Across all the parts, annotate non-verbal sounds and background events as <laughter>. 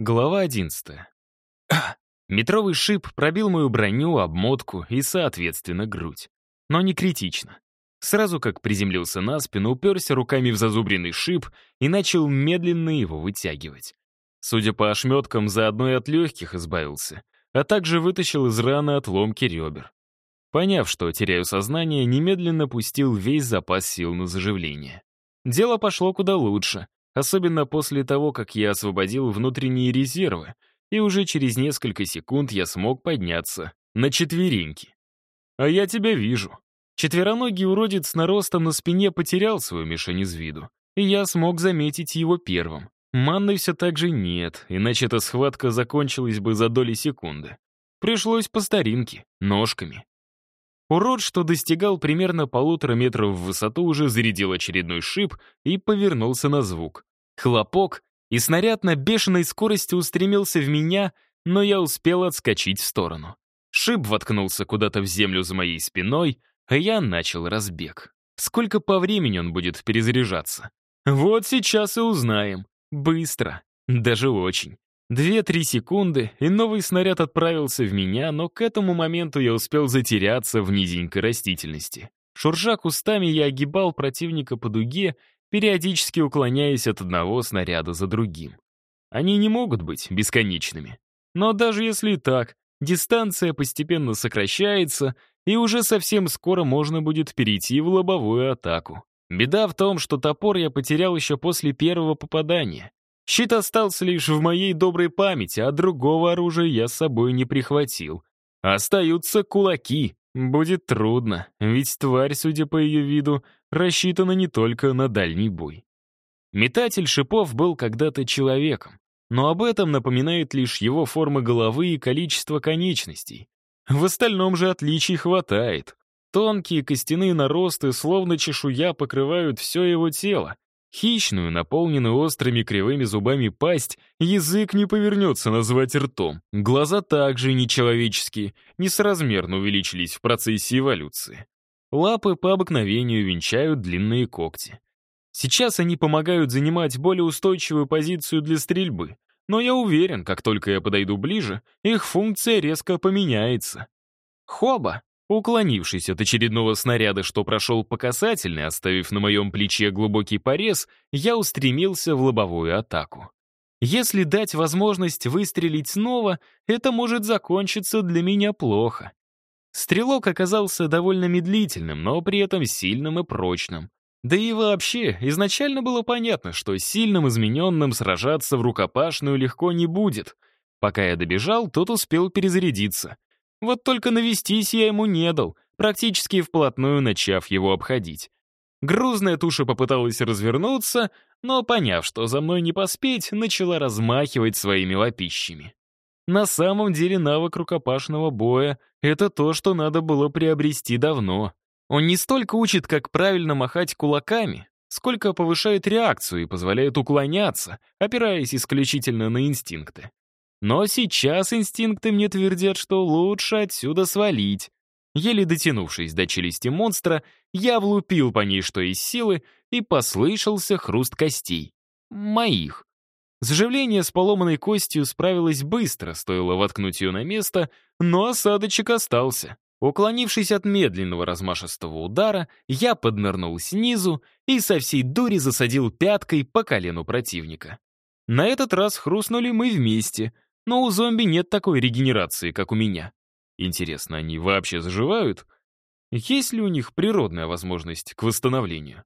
Глава 11. <clears throat> Метровый шип пробил мою броню, обмотку и, соответственно, грудь. Но не критично. Сразу как приземлился на спину, уперся руками в зазубренный шип и начал медленно его вытягивать. Судя по ошметкам, заодно и от легких избавился, а также вытащил из раны отломки ребер. Поняв, что теряю сознание, немедленно пустил весь запас сил на заживление. Дело пошло куда лучше, особенно после того, как я освободил внутренние резервы, и уже через несколько секунд я смог подняться на четвереньки. А я тебя вижу. Четвероногий уродец с наростом на спине потерял свою мишень из виду, и я смог заметить его первым. Манны все так же нет, иначе эта схватка закончилась бы за доли секунды. Пришлось по старинке, ножками. Урод, что достигал примерно полутора метров в высоту, уже зарядил очередной шип и повернулся на звук. Хлопок, и снаряд на бешеной скорости устремился в меня, но я успел отскочить в сторону. Шип воткнулся куда-то в землю за моей спиной, а я начал разбег. Сколько по времени он будет перезаряжаться? Вот сейчас и узнаем. Быстро. Даже очень. Две-три секунды, и новый снаряд отправился в меня, но к этому моменту я успел затеряться в низенькой растительности. Шуржа кустами, я огибал противника по дуге периодически уклоняясь от одного снаряда за другим. Они не могут быть бесконечными. Но даже если так, дистанция постепенно сокращается, и уже совсем скоро можно будет перейти в лобовую атаку. Беда в том, что топор я потерял еще после первого попадания. Щит остался лишь в моей доброй памяти, а другого оружия я с собой не прихватил. Остаются кулаки. Будет трудно, ведь тварь, судя по ее виду, рассчитана не только на дальний бой. Метатель шипов был когда-то человеком, но об этом напоминает лишь его форма головы и количество конечностей. В остальном же отличий хватает. Тонкие костяные наросты, словно чешуя, покрывают все его тело. Хищную, наполненную острыми кривыми зубами пасть, язык не повернется назвать ртом. Глаза также нечеловеческие, несоразмерно увеличились в процессе эволюции. Лапы по обыкновению венчают длинные когти. Сейчас они помогают занимать более устойчивую позицию для стрельбы, но я уверен, как только я подойду ближе, их функция резко поменяется. Хоба, уклонившись от очередного снаряда, что прошел по касательной, оставив на моем плече глубокий порез, я устремился в лобовую атаку. Если дать возможность выстрелить снова, это может закончиться для меня плохо. Стрелок оказался довольно медлительным, но при этом сильным и прочным. Да и вообще, изначально было понятно, что сильным измененным сражаться в рукопашную легко не будет. Пока я добежал, тот успел перезарядиться. Вот только навестись я ему не дал, практически вплотную начав его обходить. Грузная туша попыталась развернуться, но, поняв, что за мной не поспеть, начала размахивать своими лапищами. На самом деле навык рукопашного боя — это то, что надо было приобрести давно. Он не столько учит, как правильно махать кулаками, сколько повышает реакцию и позволяет уклоняться, опираясь исключительно на инстинкты. Но сейчас инстинкты мне твердят, что лучше отсюда свалить. Еле дотянувшись до челюсти монстра, я влупил по ней что из силы, и послышался хруст костей. Моих. Заживление с поломанной костью справилось быстро, стоило воткнуть ее на место, но осадочек остался. Уклонившись от медленного размашистого удара, я поднырнул снизу и со всей дури засадил пяткой по колену противника. На этот раз хрустнули мы вместе, но у зомби нет такой регенерации, как у меня. Интересно, они вообще заживают? Есть ли у них природная возможность к восстановлению?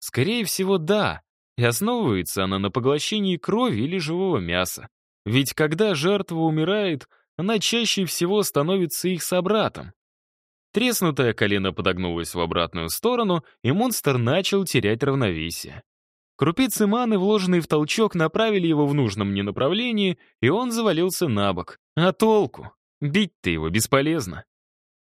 Скорее всего, да, и основывается она на поглощении крови или живого мяса. Ведь когда жертва умирает, она чаще всего становится их собратом. Треснутое колено подогнулось в обратную сторону, и монстр начал терять равновесие. Крупицы маны, вложенные в толчок, направили его в нужном мне направлении, и он завалился на бок. А толку? Бить-то его бесполезно.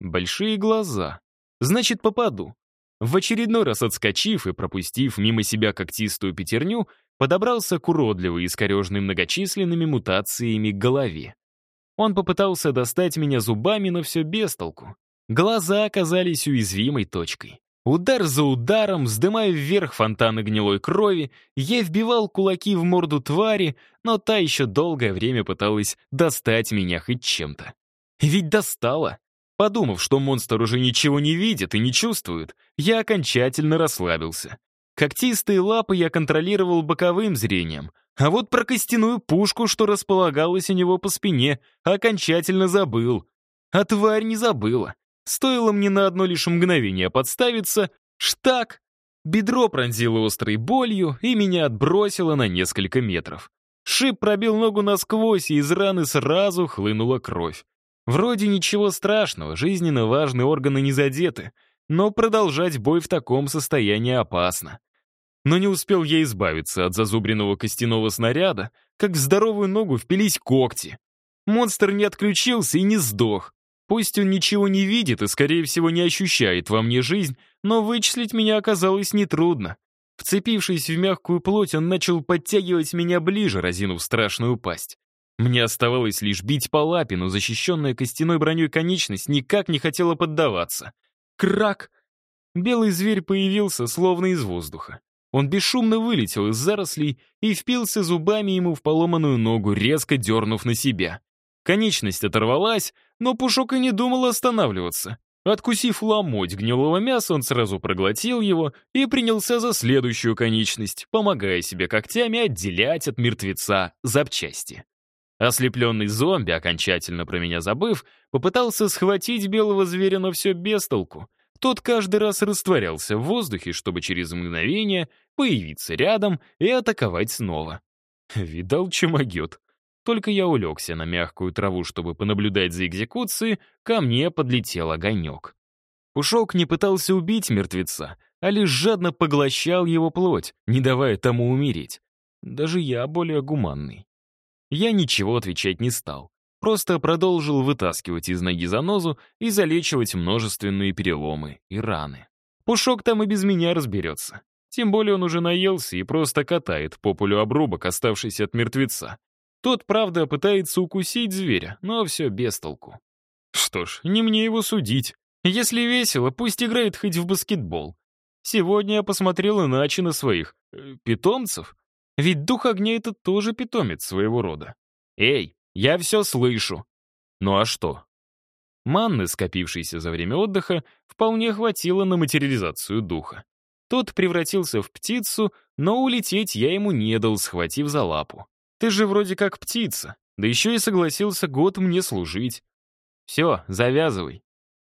Большие глаза. Значит, попаду. В очередной раз отскочив и пропустив мимо себя когтистую пятерню, подобрался к уродливой, искорежной многочисленными мутациями голове. Он попытался достать меня зубами, но все без толку. Глаза оказались уязвимой точкой. Удар за ударом, вздымая вверх фонтаны гнилой крови, я вбивал кулаки в морду твари, но та еще долгое время пыталась достать меня хоть чем-то. Ведь достала. Подумав, что монстр уже ничего не видит и не чувствует, я окончательно расслабился. Когтистые лапы я контролировал боковым зрением, а вот про костяную пушку, что располагалась у него по спине, окончательно забыл. А тварь не забыла. Стоило мне на одно лишь мгновение подставиться, штак! Бедро пронзило острой болью и меня отбросило на несколько метров. Шип пробил ногу насквозь, и из раны сразу хлынула кровь. Вроде ничего страшного, жизненно важные органы не задеты, но продолжать бой в таком состоянии опасно. Но не успел я избавиться от зазубренного костяного снаряда, как в здоровую ногу впились когти. Монстр не отключился и не сдох, Пусть он ничего не видит и, скорее всего, не ощущает во мне жизнь, но вычислить меня оказалось нетрудно. Вцепившись в мягкую плоть, он начал подтягивать меня ближе, разинув страшную пасть. Мне оставалось лишь бить по лапе, но защищенная костяной броней конечность никак не хотела поддаваться. Крак! Белый зверь появился, словно из воздуха. Он бесшумно вылетел из зарослей и впился зубами ему в поломанную ногу, резко дернув на себя. Конечность оторвалась, но Пушок и не думал останавливаться. Откусив ломоть гнилого мяса, он сразу проглотил его и принялся за следующую конечность, помогая себе когтями отделять от мертвеца запчасти. Ослепленный зомби, окончательно про меня забыв, попытался схватить белого зверя, но все без толку. Тот каждый раз растворялся в воздухе, чтобы через мгновение появиться рядом и атаковать снова. Видал, чем. Только я улегся на мягкую траву, чтобы понаблюдать за экзекуцией, ко мне подлетел огонек. Пушок не пытался убить мертвеца, а лишь жадно поглощал его плоть, не давая тому умереть. Даже я более гуманный. Я ничего отвечать не стал. Просто продолжил вытаскивать из ноги занозу и залечивать множественные переломы и раны. Пушок там и без меня разберется. Тем более он уже наелся и просто катает по полю обрубок, оставшийся от мертвеца. Тот, правда, пытается укусить зверя, но все без толку. Что ж, не мне его судить. Если весело, пусть играет хоть в баскетбол. Сегодня я посмотрел иначе на своих э, питомцев. Ведь дух огня — это тоже питомец своего рода. Эй, я все слышу. Ну а что? Манны, скопившейся за время отдыха, вполне хватило на материализацию духа. Тот превратился в птицу, но улететь я ему не дал, схватив за лапу. Ты же вроде как птица, да еще и согласился год мне служить. Все, завязывай.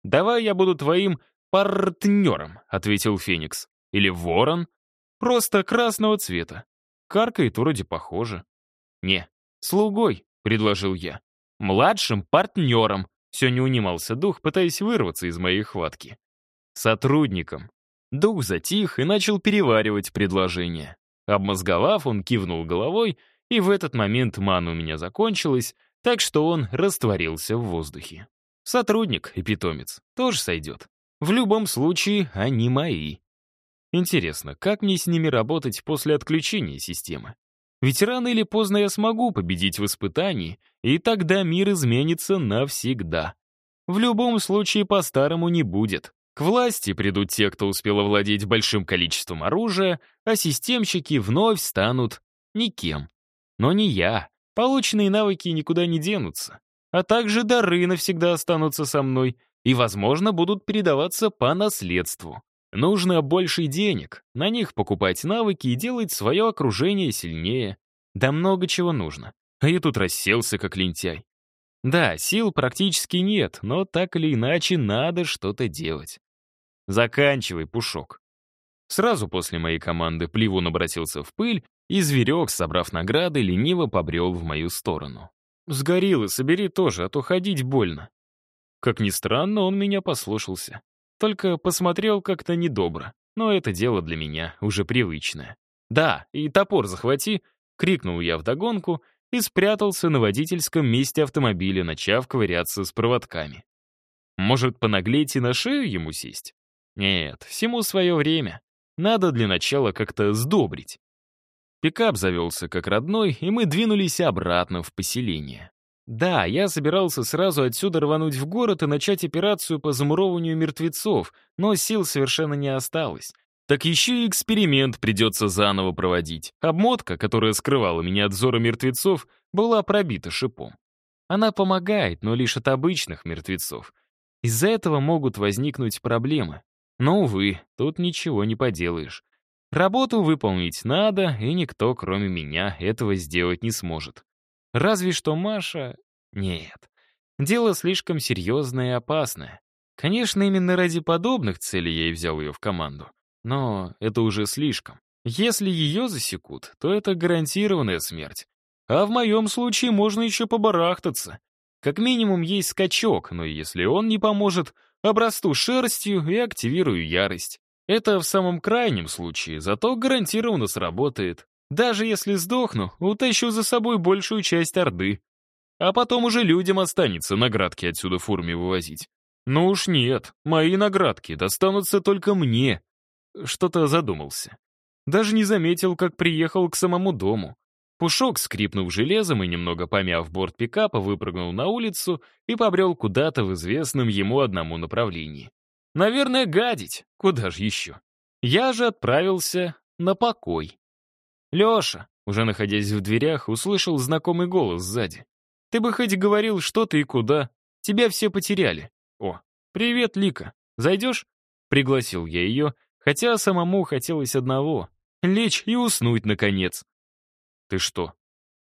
Давай я буду твоим партнером, ответил Феникс. Или ворон. Просто красного цвета. Каркает вроде похоже. Не, слугой, предложил я. Младшим партнером. Все не унимался дух, пытаясь вырваться из моей хватки. Сотрудником. Дух затих и начал переваривать предложение. Обмозговав, он кивнул головой и в этот момент мана у меня закончилась, так что он растворился в воздухе. Сотрудник и питомец тоже сойдет. В любом случае, они мои. Интересно, как мне с ними работать после отключения системы? Ведь рано или поздно я смогу победить в испытании, и тогда мир изменится навсегда. В любом случае, по-старому не будет. К власти придут те, кто успел овладеть большим количеством оружия, а системщики вновь станут никем. Но не я. Полученные навыки никуда не денутся. А также дары навсегда останутся со мной и, возможно, будут передаваться по наследству. Нужно больше денег, на них покупать навыки и делать свое окружение сильнее. Да много чего нужно. А я тут расселся, как лентяй. Да, сил практически нет, но так или иначе надо что-то делать. Заканчивай, Пушок. Сразу после моей команды Пливун обратился в пыль и зверек, собрав награды, лениво побрел в мою сторону. «Сгорел и собери тоже, а то ходить больно». Как ни странно, он меня послушался. Только посмотрел как-то недобро. Но это дело для меня уже привычное. «Да, и топор захвати!» — крикнул я вдогонку и спрятался на водительском месте автомобиля, начав ковыряться с проводками. Может, понаглеть и на шею ему сесть? Нет, всему свое время. Надо для начала как-то сдобрить. Пикап завелся как родной, и мы двинулись обратно в поселение. Да, я собирался сразу отсюда рвануть в город и начать операцию по замурованию мертвецов, но сил совершенно не осталось. Так еще и эксперимент придется заново проводить. Обмотка, которая скрывала меня от взора мертвецов, была пробита шипом. Она помогает, но лишь от обычных мертвецов. Из-за этого могут возникнуть проблемы. Но, увы, тут ничего не поделаешь. Работу выполнить надо, и никто, кроме меня, этого сделать не сможет. Разве что Маша... Нет. Дело слишком серьезное и опасное. Конечно, именно ради подобных целей я и взял ее в команду. Но это уже слишком. Если ее засекут, то это гарантированная смерть. А в моем случае можно еще побарахтаться. Как минимум есть скачок, но если он не поможет, обрасту шерстью и активирую ярость. Это в самом крайнем случае, зато гарантированно сработает. Даже если сдохну, утащу за собой большую часть Орды. А потом уже людям останется наградки отсюда в вывозить. Ну уж нет, мои наградки достанутся только мне. Что-то задумался. Даже не заметил, как приехал к самому дому. Пушок, скрипнув железом и немного помяв борт пикапа, выпрыгнул на улицу и побрел куда-то в известном ему одному направлении. Наверное, гадить. Куда же еще? Я же отправился на покой. «Леша!» Уже находясь в дверях, услышал знакомый голос сзади. «Ты бы хоть говорил, что ты и куда. Тебя все потеряли. О, привет, Лика. Зайдешь?» Пригласил я ее, хотя самому хотелось одного — лечь и уснуть, наконец. «Ты что,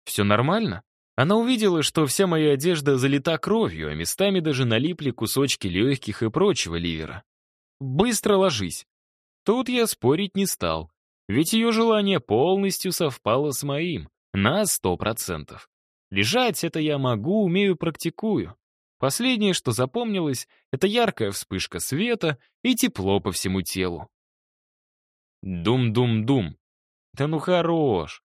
все нормально?» Она увидела, что вся моя одежда залита кровью, а местами даже налипли кусочки легких и прочего ливера. «Быстро ложись». Тут я спорить не стал. Ведь ее желание полностью совпало с моим, на сто процентов. Лежать это я могу, умею, практикую. Последнее, что запомнилось, это яркая вспышка света и тепло по всему телу. Дум-дум-дум. Да ну хорош.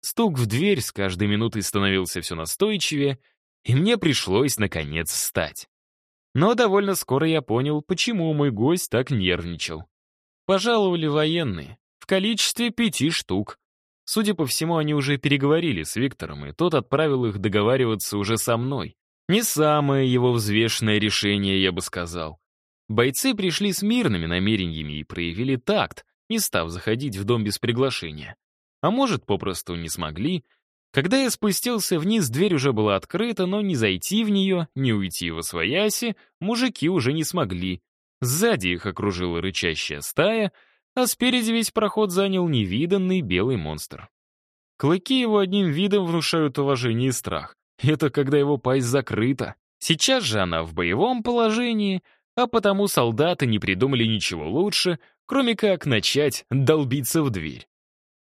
Стук в дверь с каждой минутой становился все настойчивее, и мне пришлось, наконец, встать. Но довольно скоро я понял, почему мой гость так нервничал. Пожаловали военные количестве пяти штук. Судя по всему, они уже переговорили с Виктором, и тот отправил их договариваться уже со мной. Не самое его взвешенное решение, я бы сказал. Бойцы пришли с мирными намерениями и проявили такт, не став заходить в дом без приглашения. А может, попросту не смогли. Когда я спустился вниз, дверь уже была открыта, но не зайти в нее, не уйти во свояси мужики уже не смогли. Сзади их окружила рычащая стая — а спереди весь проход занял невиданный белый монстр. Клыки его одним видом внушают уважение и страх. Это когда его пасть закрыта. Сейчас же она в боевом положении, а потому солдаты не придумали ничего лучше, кроме как начать долбиться в дверь.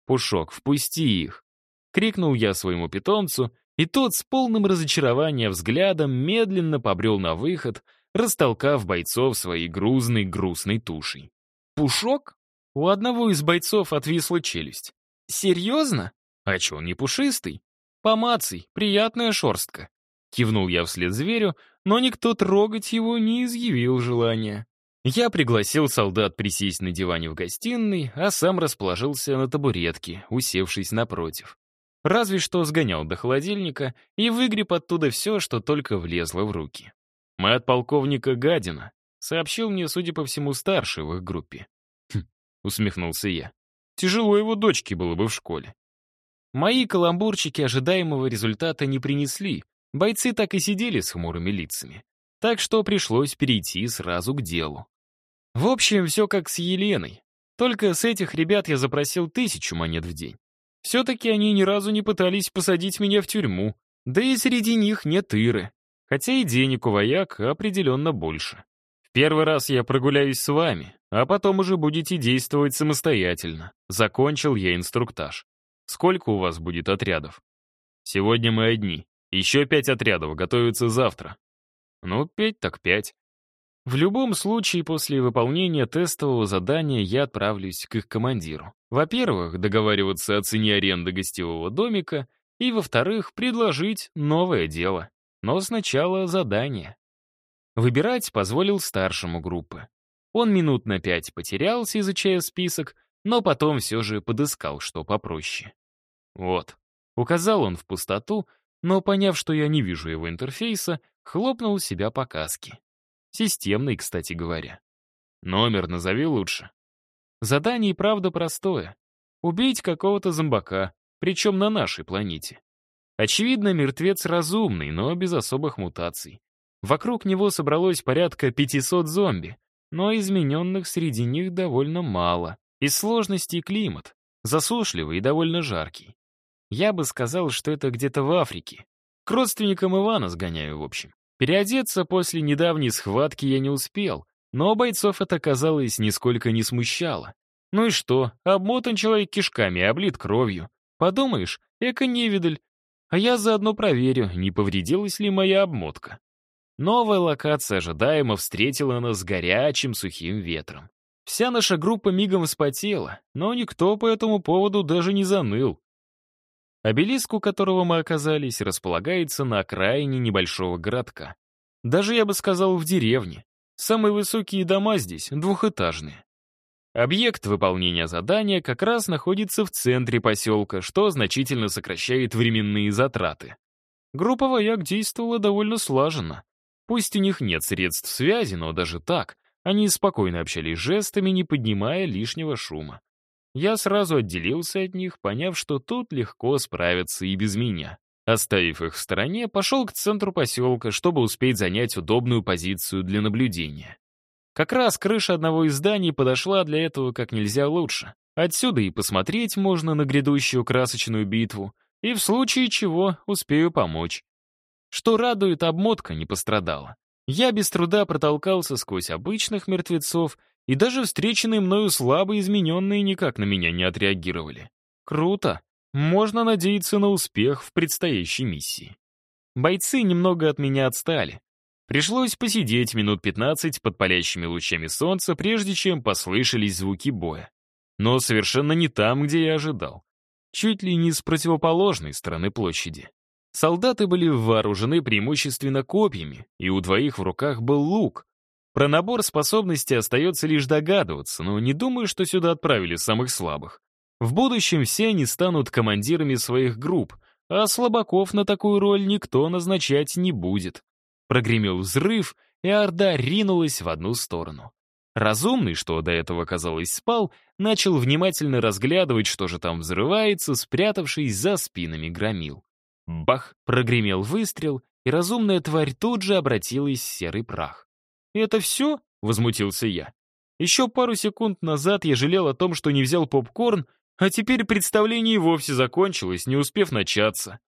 «Пушок, впусти их!» — крикнул я своему питомцу, и тот с полным разочарования взглядом медленно побрел на выход, растолкав бойцов своей грузной грустной тушей. «Пушок?» У одного из бойцов отвисла челюсть. «Серьезно? А че, он не пушистый? Помаций, приятная шорстка». Кивнул я вслед зверю, но никто трогать его не изъявил желания. Я пригласил солдат присесть на диване в гостиной, а сам расположился на табуретке, усевшись напротив. Разве что сгонял до холодильника и выгреб оттуда все, что только влезло в руки. «Мы от полковника Гадина», — сообщил мне, судя по всему, старший в их группе усмехнулся я. Тяжело его дочке было бы в школе. Мои каламбурчики ожидаемого результата не принесли. Бойцы так и сидели с хмурыми лицами. Так что пришлось перейти сразу к делу. В общем, все как с Еленой. Только с этих ребят я запросил тысячу монет в день. Все-таки они ни разу не пытались посадить меня в тюрьму. Да и среди них нет Иры. Хотя и денег у вояк определенно больше. Первый раз я прогуляюсь с вами, а потом уже будете действовать самостоятельно. Закончил я инструктаж. Сколько у вас будет отрядов? Сегодня мы одни. Еще пять отрядов готовятся завтра. Ну, пять так пять. В любом случае, после выполнения тестового задания я отправлюсь к их командиру. Во-первых, договариваться о цене аренды гостевого домика, и, во-вторых, предложить новое дело. Но сначала задание. Выбирать позволил старшему группы. Он минут на пять потерялся, изучая список, но потом все же подыскал что попроще. Вот. Указал он в пустоту, но, поняв, что я не вижу его интерфейса, хлопнул себя по каске. Системный, кстати говоря. Номер назови лучше. Задание и правда простое. Убить какого-то зомбака, причем на нашей планете. Очевидно, мертвец разумный, но без особых мутаций. Вокруг него собралось порядка 500 зомби, но измененных среди них довольно мало. Из сложности климат, засушливый и довольно жаркий. Я бы сказал, что это где-то в Африке. К родственникам Ивана сгоняю, в общем. Переодеться после недавней схватки я не успел, но бойцов это, казалось, нисколько не смущало. Ну и что, обмотан человек кишками облит кровью. Подумаешь, эко-невидаль. А я заодно проверю, не повредилась ли моя обмотка. Новая локация ожидаемо встретила нас горячим сухим ветром. Вся наша группа мигом вспотела, но никто по этому поводу даже не заныл. Обелиск, у которого мы оказались, располагается на окраине небольшого городка. Даже, я бы сказал, в деревне. Самые высокие дома здесь двухэтажные. Объект выполнения задания как раз находится в центре поселка, что значительно сокращает временные затраты. Группа вояк действовала довольно слаженно. Пусть у них нет средств связи, но даже так они спокойно общались жестами, не поднимая лишнего шума. Я сразу отделился от них, поняв, что тут легко справятся и без меня. Оставив их в стороне, пошел к центру поселка, чтобы успеть занять удобную позицию для наблюдения. Как раз крыша одного из зданий подошла для этого как нельзя лучше. Отсюда и посмотреть можно на грядущую красочную битву, и в случае чего успею помочь. Что радует, обмотка не пострадала. Я без труда протолкался сквозь обычных мертвецов и даже встреченные мною слабо измененные никак на меня не отреагировали. Круто. Можно надеяться на успех в предстоящей миссии. Бойцы немного от меня отстали. Пришлось посидеть минут 15 под палящими лучами солнца, прежде чем послышались звуки боя. Но совершенно не там, где я ожидал. Чуть ли не с противоположной стороны площади. Солдаты были вооружены преимущественно копьями, и у двоих в руках был лук, про набор способностей остается лишь догадываться, но не думаю, что сюда отправили самых слабых. В будущем все они станут командирами своих групп, а слабаков на такую роль никто назначать не будет. Прогремел взрыв, и Орда ринулась в одну сторону. Разумный, что до этого, казалось, спал, начал внимательно разглядывать, что же там взрывается, спрятавшись за спинами громил. Бах! Прогремел выстрел, и разумная тварь тут же обратилась в серый прах. «Это все?» — возмутился я. Еще пару секунд назад я жалел о том, что не взял попкорн, а теперь представление и вовсе закончилось, не успев начаться.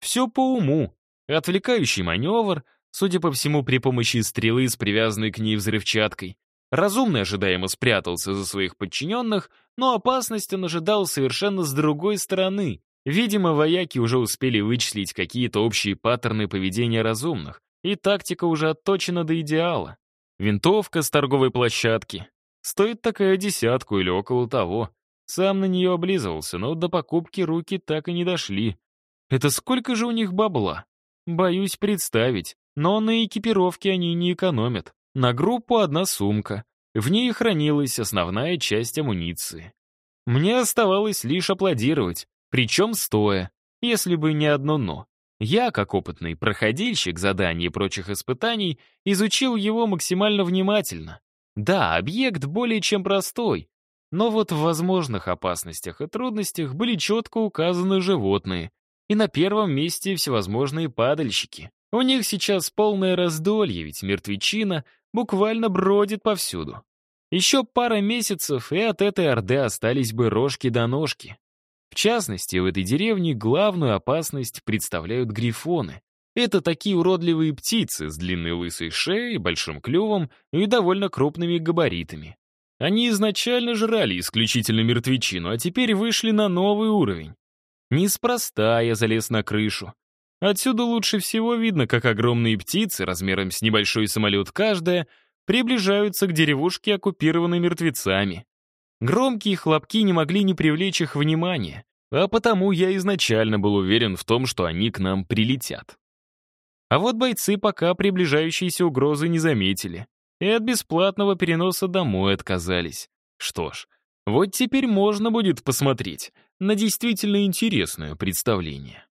Все по уму. Отвлекающий маневр, судя по всему, при помощи стрелы с привязанной к ней взрывчаткой. Разумный ожидаемо спрятался за своих подчиненных, но опасность он ожидал совершенно с другой стороны. Видимо, вояки уже успели вычислить какие-то общие паттерны поведения разумных, и тактика уже отточена до идеала. Винтовка с торговой площадки. Стоит такая десятку или около того. Сам на нее облизывался, но до покупки руки так и не дошли. Это сколько же у них бабла? Боюсь представить, но на экипировке они не экономят. На группу одна сумка. В ней хранилась основная часть амуниции. Мне оставалось лишь аплодировать, причем стоя, если бы не одно «но». Я, как опытный проходильщик заданий и прочих испытаний, изучил его максимально внимательно. Да, объект более чем простой, но вот в возможных опасностях и трудностях были четко указаны животные, и на первом месте всевозможные падальщики. У них сейчас полное раздолье, ведь мертвечина буквально бродит повсюду. Еще пара месяцев, и от этой орды остались бы рожки до ножки. В частности, в этой деревне главную опасность представляют грифоны. Это такие уродливые птицы с длинной лысой шеей, большим клювом и довольно крупными габаритами. Они изначально жрали исключительно мертвечину, а теперь вышли на новый уровень. Неспроста я залез на крышу. Отсюда лучше всего видно, как огромные птицы, размером с небольшой самолет каждая, приближаются к деревушке, оккупированной мертвецами. Громкие хлопки не могли не привлечь их внимания, а потому я изначально был уверен в том, что они к нам прилетят. А вот бойцы пока приближающиеся угрозы не заметили и от бесплатного переноса домой отказались. Что ж, вот теперь можно будет посмотреть на действительно интересное представление.